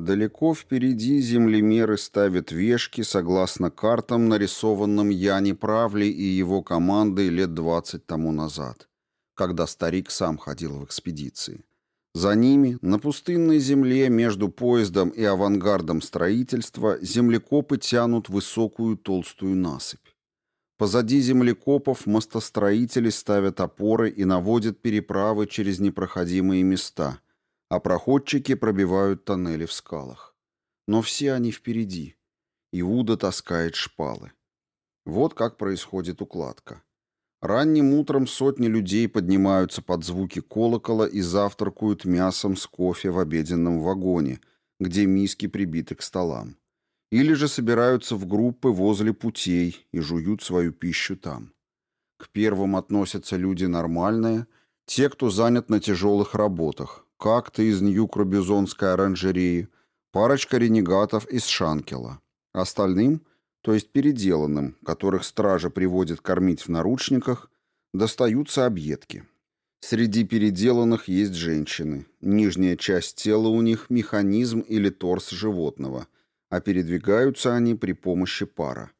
Далеко впереди землемеры ставят вешки согласно картам, нарисованным Яни Правли и его командой лет двадцать тому назад, когда старик сам ходил в экспедиции. За ними, на пустынной земле между поездом и авангардом строительства, землекопы тянут высокую толстую насыпь. Позади землекопов мостостроители ставят опоры и наводят переправы через непроходимые места, а проходчики пробивают тоннели в скалах. Но все они впереди. Иуда таскает шпалы. Вот как происходит укладка. Ранним утром сотни людей поднимаются под звуки колокола и завтракают мясом с кофе в обеденном вагоне, где миски прибиты к столам. Или же собираются в группы возле путей и жуют свою пищу там. К первым относятся люди нормальные, те, кто занят на тяжелых работах, как-то из Нью-Крабюзонской оранжереи, парочка ренегатов из Шанкела. Остальным, то есть переделанным, которых стража приводит кормить в наручниках, достаются объедки. Среди переделанных есть женщины. Нижняя часть тела у них – механизм или торс животного – а передвигаются они при помощи пара.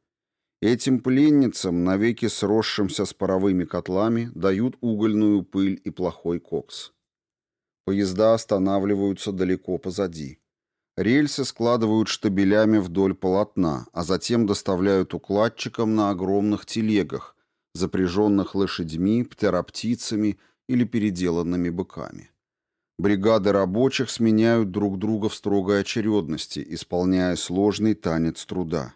Этим пленницам, навеки сросшимся с паровыми котлами, дают угольную пыль и плохой кокс. Поезда останавливаются далеко позади. Рельсы складывают штабелями вдоль полотна, а затем доставляют укладчикам на огромных телегах, запряженных лошадьми, птероптицами или переделанными быками. Бригады рабочих сменяют друг друга в строгой очередности, исполняя сложный танец труда.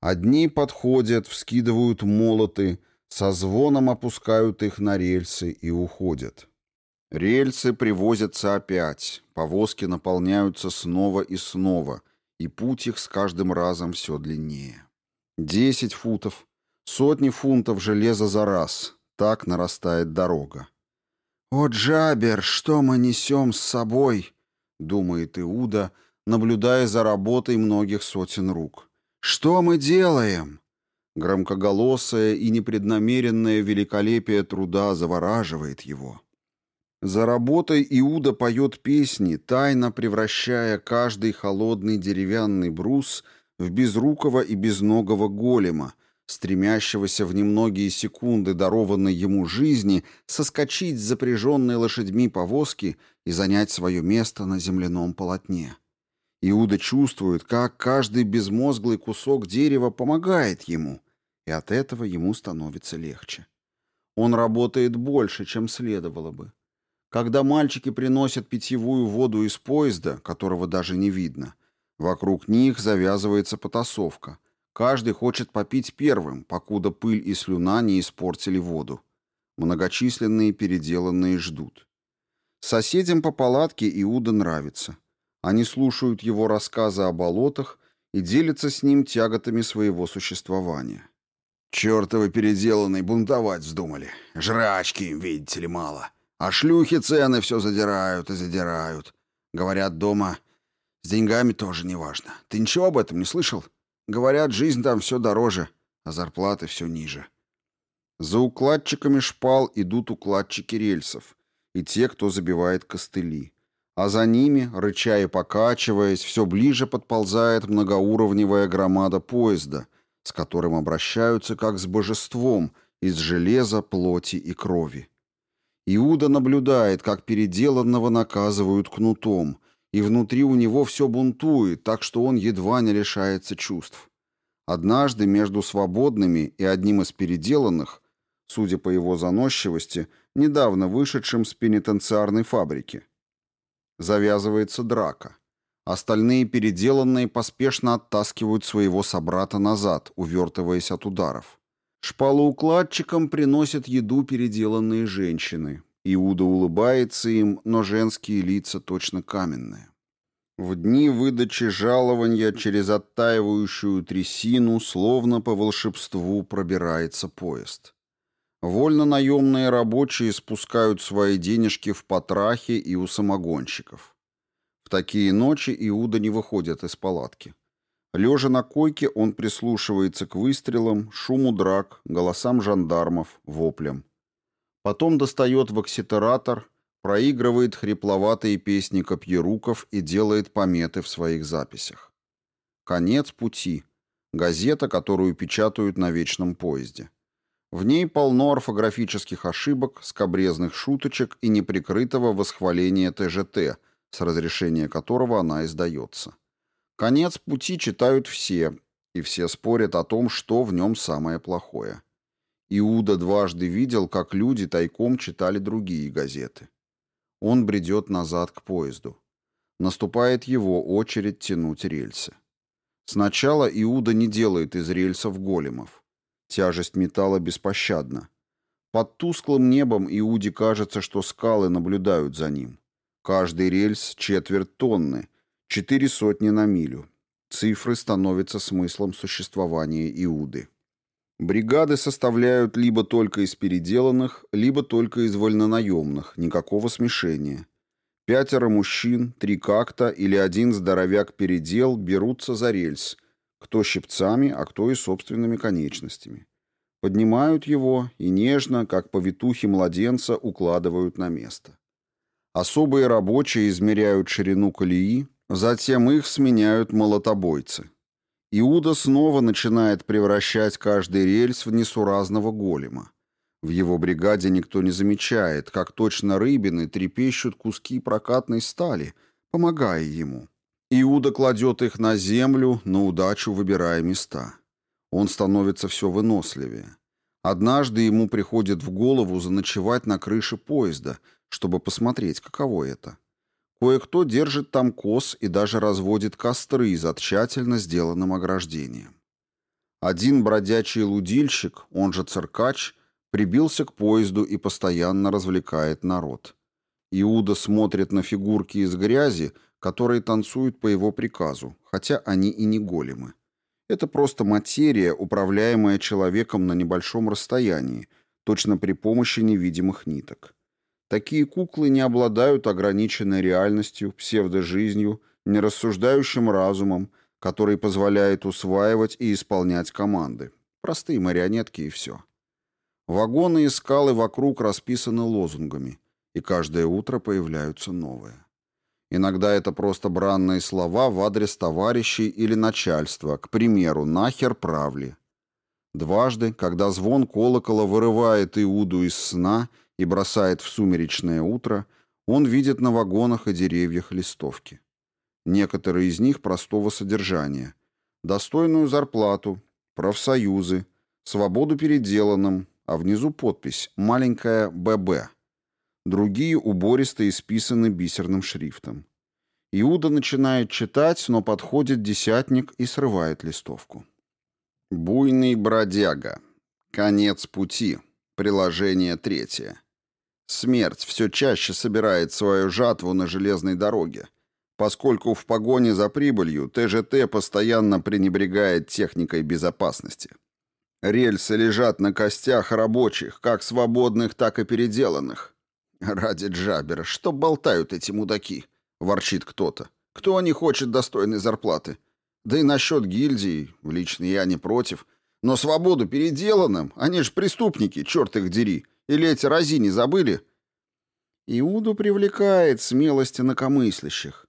Одни подходят, вскидывают молоты, со звоном опускают их на рельсы и уходят. Рельсы привозятся опять, повозки наполняются снова и снова, и путь их с каждым разом все длиннее. Десять футов, сотни фунтов железа за раз, так нарастает дорога. «О, Джабер, что мы несем с собой?» — думает Иуда, наблюдая за работой многих сотен рук. «Что мы делаем?» Громкоголосое и непреднамеренное великолепие труда завораживает его. За работой Иуда поет песни, тайно превращая каждый холодный деревянный брус в безрукого и безногого голема — стремящегося в немногие секунды дарованной ему жизни соскочить с запряженной лошадьми повозки и занять свое место на земляном полотне. Иуда чувствует, как каждый безмозглый кусок дерева помогает ему, и от этого ему становится легче. Он работает больше, чем следовало бы. Когда мальчики приносят питьевую воду из поезда, которого даже не видно, вокруг них завязывается потасовка — Каждый хочет попить первым, покуда пыль и слюна не испортили воду. Многочисленные переделанные ждут. Соседям по палатке Иуда нравится. Они слушают его рассказы о болотах и делятся с ним тяготами своего существования. «Чертовы переделанные бунтовать вздумали. Жрачки им, видите ли, мало. А шлюхи цены все задирают и задирают. Говорят дома, с деньгами тоже неважно. Ты ничего об этом не слышал?» Говорят, жизнь там все дороже, а зарплаты все ниже. За укладчиками шпал идут укладчики рельсов и те, кто забивает костыли. А за ними, рыча и покачиваясь, все ближе подползает многоуровневая громада поезда, с которым обращаются как с божеством из железа, плоти и крови. Иуда наблюдает, как переделанного наказывают кнутом, и внутри у него все бунтует, так что он едва не лишается чувств. Однажды между свободными и одним из переделанных, судя по его заносчивости, недавно вышедшим с пенитенциарной фабрики, завязывается драка. Остальные переделанные поспешно оттаскивают своего собрата назад, увертываясь от ударов. Шпалоукладчикам приносят еду переделанные женщины, Иуда улыбается им, но женские лица точно каменные. В дни выдачи жалования через оттаивающую трясину словно по волшебству пробирается поезд. Вольно-наемные рабочие спускают свои денежки в потрахе и у самогонщиков. В такие ночи Иуда не выходит из палатки. Лежа на койке, он прислушивается к выстрелам, шуму драк, голосам жандармов, воплям. Потом достает вокситератор, проигрывает хрипловатые песни копьеруков и делает пометы в своих записях. «Конец пути» — газета, которую печатают на вечном поезде. В ней полно орфографических ошибок, скобрезных шуточек и неприкрытого восхваления ТЖТ, с разрешения которого она издается. Конец пути читают все, и все спорят о том, что в нем самое плохое. Иуда дважды видел, как люди тайком читали другие газеты. Он бредет назад к поезду. Наступает его очередь тянуть рельсы. Сначала Иуда не делает из рельсов големов. Тяжесть металла беспощадна. Под тусклым небом Иуде кажется, что скалы наблюдают за ним. Каждый рельс — четверть тонны, четыре сотни на милю. Цифры становятся смыслом существования Иуды. Бригады составляют либо только из переделанных, либо только из вольнонаемных, никакого смешения. Пятеро мужчин, три какта или один здоровяк-передел берутся за рельс, кто щипцами, а кто и собственными конечностями. Поднимают его и нежно, как повитухи младенца, укладывают на место. Особые рабочие измеряют ширину колеи, затем их сменяют молотобойцы. Иуда снова начинает превращать каждый рельс в несуразного голема. В его бригаде никто не замечает, как точно рыбины трепещут куски прокатной стали, помогая ему. Иуда кладет их на землю, на удачу выбирая места. Он становится все выносливее. Однажды ему приходит в голову заночевать на крыше поезда – чтобы посмотреть, каково это. Кое-кто держит там коз и даже разводит костры за тщательно сделанным ограждением. Один бродячий лудильщик, он же циркач, прибился к поезду и постоянно развлекает народ. Иуда смотрит на фигурки из грязи, которые танцуют по его приказу, хотя они и не големы. Это просто материя, управляемая человеком на небольшом расстоянии, точно при помощи невидимых ниток. Такие куклы не обладают ограниченной реальностью, псевдожизнью, нерассуждающим разумом, который позволяет усваивать и исполнять команды. Простые марионетки и все. Вагоны и скалы вокруг расписаны лозунгами, и каждое утро появляются новые. Иногда это просто бранные слова в адрес товарищей или начальства, к примеру, «нахер правли». Дважды, когда звон колокола вырывает Иуду из сна – и бросает в сумеречное утро, он видит на вагонах и деревьях листовки. Некоторые из них простого содержания. Достойную зарплату, профсоюзы, свободу переделанным, а внизу подпись «Маленькая ББ». Другие убористо исписаны бисерным шрифтом. Иуда начинает читать, но подходит десятник и срывает листовку. «Буйный бродяга. Конец пути. Приложение третье. Смерть все чаще собирает свою жатву на железной дороге, поскольку в погоне за прибылью ТЖТ постоянно пренебрегает техникой безопасности. Рельсы лежат на костях рабочих, как свободных, так и переделанных. «Ради Джабера, что болтают эти мудаки?» — ворчит кто-то. «Кто не хочет достойной зарплаты? Да и насчет гильдии, лично я не против. Но свободу переделанным, они ж преступники, черт их дери. Или эти разини забыли? Иуду привлекает смелость инакомыслящих.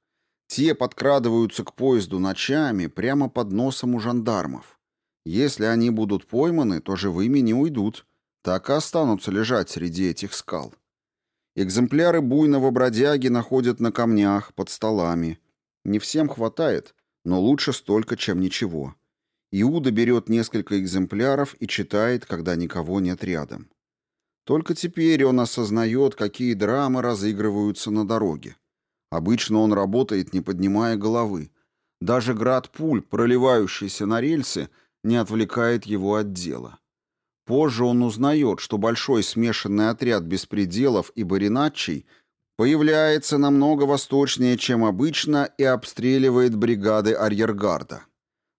Те подкрадываются к поезду ночами прямо под носом у жандармов. Если они будут пойманы, то живыми не уйдут, так и останутся лежать среди этих скал. Экземпляры буйного бродяги находят на камнях, под столами. Не всем хватает, но лучше столько, чем ничего. Иуда берет несколько экземпляров и читает, когда никого нет рядом. Только теперь он осознает, какие драмы разыгрываются на дороге. Обычно он работает, не поднимая головы. Даже град пуль, проливающийся на рельсы, не отвлекает его от дела. Позже он узнает, что большой смешанный отряд беспределов и бариначей появляется намного восточнее, чем обычно, и обстреливает бригады арьергарда.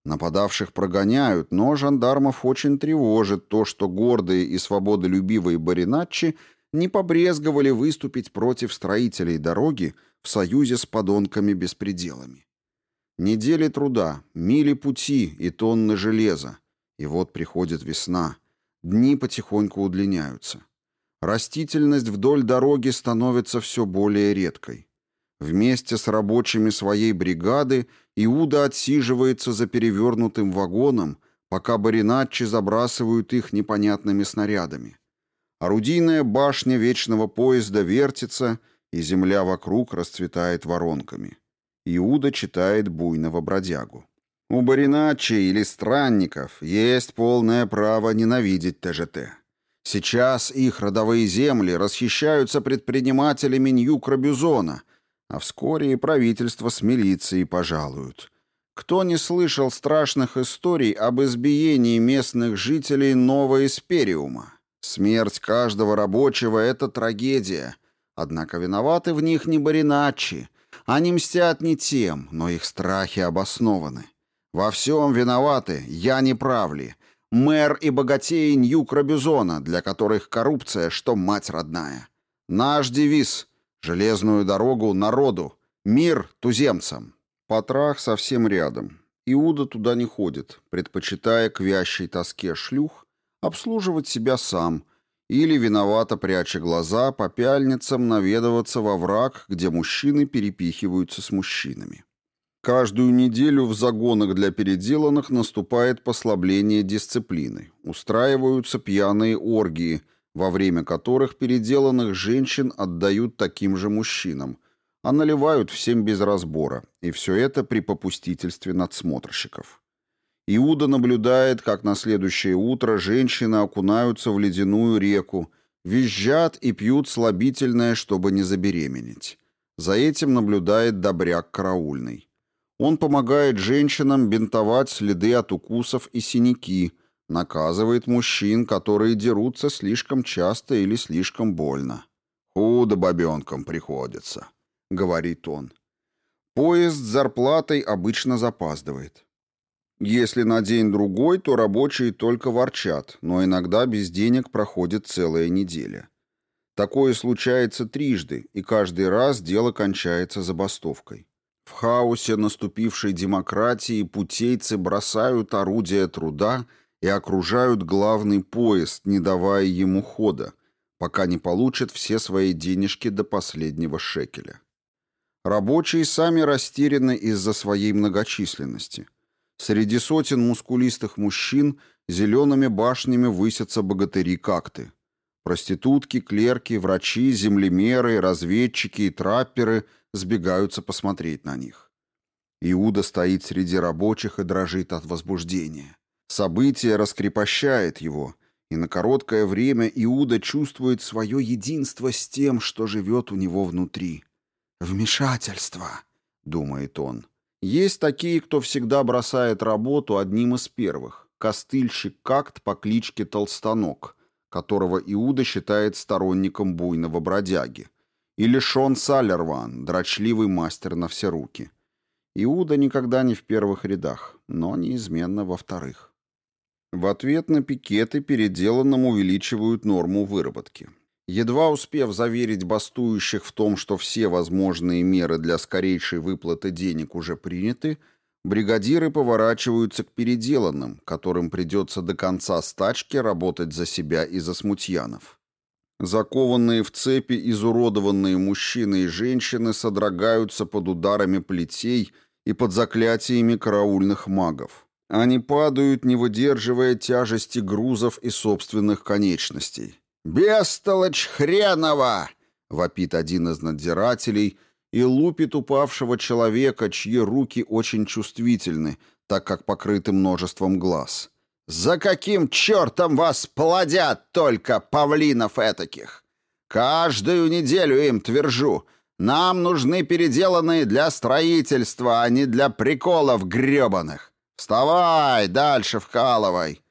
Нападавших прогоняют, но жандармов очень тревожит то, что гордые и свободолюбивые бариначи не побрезговали выступить против строителей дороги в союзе с подонками-беспределами. Недели труда, мили пути и тонны железа. И вот приходит весна. Дни потихоньку удлиняются. Растительность вдоль дороги становится все более редкой. Вместе с рабочими своей бригады Иуда отсиживается за перевернутым вагоном, пока бариначи забрасывают их непонятными снарядами. Орудийная башня вечного поезда вертится, и земля вокруг расцветает воронками. Иуда читает буйного бродягу. У бариначи или странников есть полное право ненавидеть ТЖТ. Сейчас их родовые земли расхищаются предпринимателями Нью-Крабюзона, а вскоре и правительство с милицией пожалуют. Кто не слышал страшных историй об избиении местных жителей Нового Эспериума? Смерть каждого рабочего — это трагедия. Однако виноваты в них не бариначи. Они мстят не тем, но их страхи обоснованы. Во всем виноваты, я не прав ли, мэр и богатеи Нью-Крабюзона, для которых коррупция, что мать родная. Наш девиз — железную дорогу народу, мир туземцам. Потрах совсем рядом. Иуда туда не ходит, предпочитая к вящей тоске шлюх обслуживать себя сам или, виновато пряча глаза, по пяльницам наведываться во враг, где мужчины перепихиваются с мужчинами. Каждую неделю в загонах для переделанных наступает послабление дисциплины. Устраиваются пьяные оргии, во время которых переделанных женщин отдают таким же мужчинам, а наливают всем без разбора, и все это при попустительстве надсмотрщиков. Иуда наблюдает, как на следующее утро женщины окунаются в ледяную реку, визжат и пьют слабительное, чтобы не забеременеть. За этим наблюдает добряк караульный. Он помогает женщинам бинтовать следы от укусов и синяки, наказывает мужчин, которые дерутся слишком часто или слишком больно. «Худо бабенкам приходится», — говорит он. Поезд с зарплатой обычно запаздывает. Если на день-другой, то рабочие только ворчат, но иногда без денег проходит целая неделя. Такое случается трижды, и каждый раз дело кончается забастовкой. В хаосе наступившей демократии путейцы бросают орудия труда и окружают главный поезд, не давая ему хода, пока не получат все свои денежки до последнего шекеля. Рабочие сами растеряны из-за своей многочисленности – Среди сотен мускулистых мужчин зелеными башнями высятся богатыри-какты. Проститутки, клерки, врачи, землемеры, разведчики и трапперы сбегаются посмотреть на них. Иуда стоит среди рабочих и дрожит от возбуждения. Событие раскрепощает его, и на короткое время Иуда чувствует свое единство с тем, что живет у него внутри. «Вмешательство», — думает он. Есть такие, кто всегда бросает работу одним из первых. Костыльщик Какт по кличке Толстанок, которого Иуда считает сторонником буйного бродяги. Или Шон Саллерван, дрочливый мастер на все руки. Иуда никогда не в первых рядах, но неизменно во вторых. В ответ на пикеты переделанным увеличивают норму выработки. Едва успев заверить бастующих в том, что все возможные меры для скорейшей выплаты денег уже приняты, бригадиры поворачиваются к переделанным, которым придется до конца стачки работать за себя и за смутьянов. Закованные в цепи изуродованные мужчины и женщины содрогаются под ударами плетей и под заклятиями караульных магов. Они падают, не выдерживая тяжести грузов и собственных конечностей. «Бестолочь хренова!» — вопит один из надзирателей и лупит упавшего человека, чьи руки очень чувствительны, так как покрыты множеством глаз. «За каким чертом вас плодят только, павлинов этаких? Каждую неделю им твержу, нам нужны переделанные для строительства, а не для приколов гребаных. Вставай, дальше вкалывай!»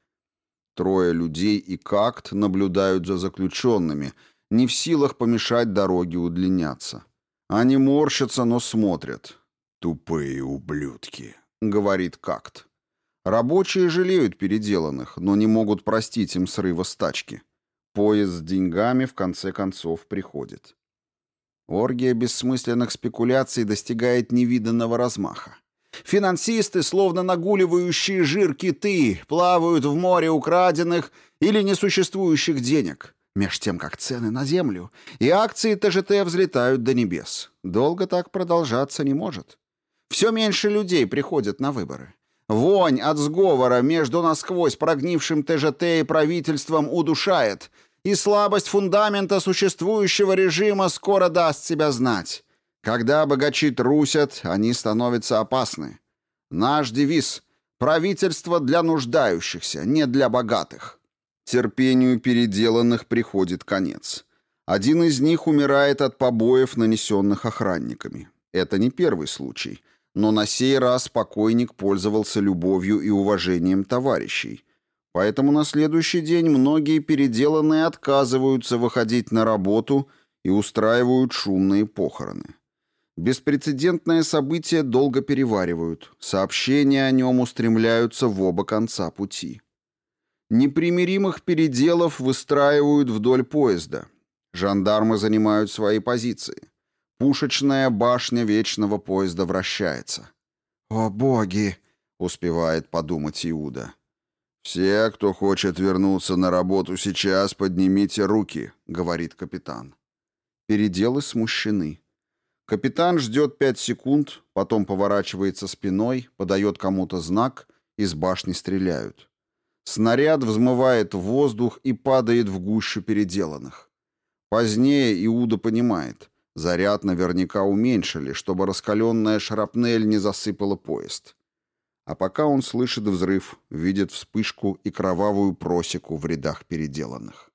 Трое людей и какт наблюдают за заключенными, не в силах помешать дороге удлиняться. Они морщатся, но смотрят. «Тупые ублюдки», — говорит какт. Рабочие жалеют переделанных, но не могут простить им срыва стачки. Поезд с деньгами в конце концов приходит. Оргия бессмысленных спекуляций достигает невиданного размаха. Финансисты, словно нагуливающие жир киты, плавают в море украденных или несуществующих денег. Меж тем, как цены на землю и акции ТЖТ взлетают до небес. Долго так продолжаться не может. Все меньше людей приходят на выборы. Вонь от сговора между насквозь прогнившим ТЖТ и правительством удушает, и слабость фундамента существующего режима скоро даст себя знать. Когда богачи трусят, они становятся опасны. Наш девиз – правительство для нуждающихся, не для богатых. Терпению переделанных приходит конец. Один из них умирает от побоев, нанесенных охранниками. Это не первый случай, но на сей раз покойник пользовался любовью и уважением товарищей. Поэтому на следующий день многие переделанные отказываются выходить на работу и устраивают шумные похороны. Беспрецедентное событие долго переваривают, сообщения о нем устремляются в оба конца пути. Непримиримых переделов выстраивают вдоль поезда. Жандармы занимают свои позиции. Пушечная башня вечного поезда вращается. «О боги!» — успевает подумать Иуда. «Все, кто хочет вернуться на работу сейчас, поднимите руки», — говорит капитан. Переделы смущены. Капитан ждет пять секунд, потом поворачивается спиной, подает кому-то знак, из башни стреляют. Снаряд взмывает в воздух и падает в гущу переделанных. Позднее Иуда понимает, заряд наверняка уменьшили, чтобы раскаленная шрапнель не засыпала поезд. А пока он слышит взрыв, видит вспышку и кровавую просеку в рядах переделанных.